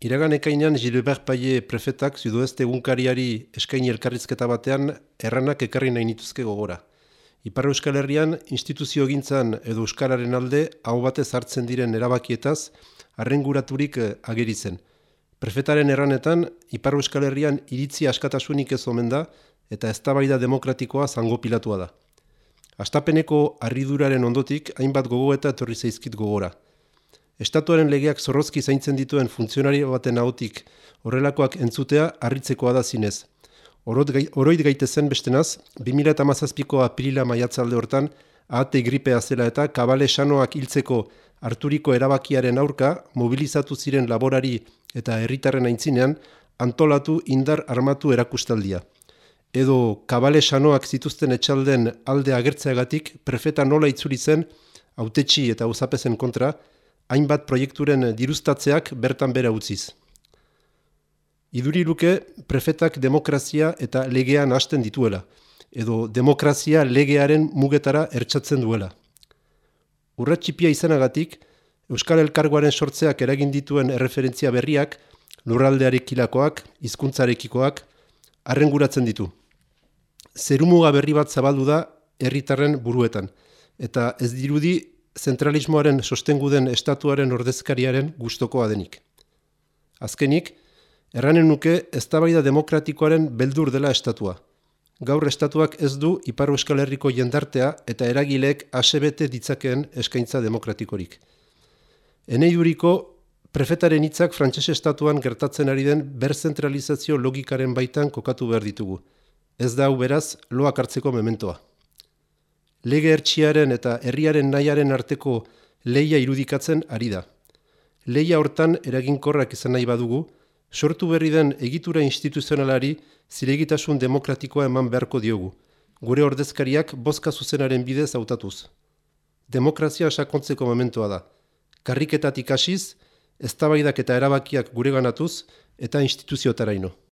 Iragan ekainan Gilbert Paie prefetak zudueste egunkariari eskaini elkarrizketa batean erranak ekarri nahi nituzke gogora. Ipar Euskal Herrian instituzio gintzan edo Euskararen alde hau batez hartzen diren erabakietaz arrenguraturik eh, ageri zen. Prefetaren erranetan Ipar Euskal Herrian iritzi askatasunik ez omen da eta eztabaida demokratikoa zango pilatua da. Astapeneko harriduraren ondotik hainbat gogo eta zaizkit gogora. Estatuaren legeak zorrozki zaintzen dituen funtzionario baten ahotik horrelakoak entzutea harritzekoa da zinez. Oroit gaitezen bestenaz, 2008ko apirila maiatzalde hortan, ahate gripea zela eta kabale sanoak hiltzeko harturiko erabakiaren aurka mobilizatu ziren laborari eta herritarren aintzinean antolatu indar armatu erakustaldia. Edo kabale sanoak zituzten etxalden alde agertzeagatik prefeta nola itzuri zen autetxi eta uzapezen kontra, hainbat proiekturen dirustatzeak bertan bera utziz. Iduri luke prefetak demokrazia eta legean hasten dituela, edo demokrazia legearen mugetara ertsatzen duela. Urratxipia izanagatik, Euskal Elkargoaren sortzeak eragin dituen erreferentzia berriak, lurraldearekilakoak, hizkuntzarekikoak, arrenguratzen ditu. Zerumuga berri bat zabaldu da herritarren buruetan, eta ez dirudi zentralismoaren sostengu den estatuaren ordezkariaren gustokoa denik. Azkenik, erranen nuke eztabaida demokratikoaren beldur dela estatua. Gaur estatuak ez du Ipar Euskal Herriko jendartea eta eragilek asebete ditzakeen eskaintza demokratikorik. Enei prefetaren hitzak frantses estatuan gertatzen ari den berzentralizazio logikaren baitan kokatu behar ditugu. Ez da hau beraz loak hartzeko mementoa lege ertsiaren eta herriaren nahiaren arteko leia irudikatzen ari da. Leia hortan eraginkorrak izan nahi badugu, sortu berri den egitura instituzionalari zilegitasun demokratikoa eman beharko diogu, gure ordezkariak bozka zuzenaren bidez hautatuz. Demokrazia sakontzeko momentua da. Karriketatik hasiz, eztabaidak eta erabakiak gure ganatuz eta instituziotaraino.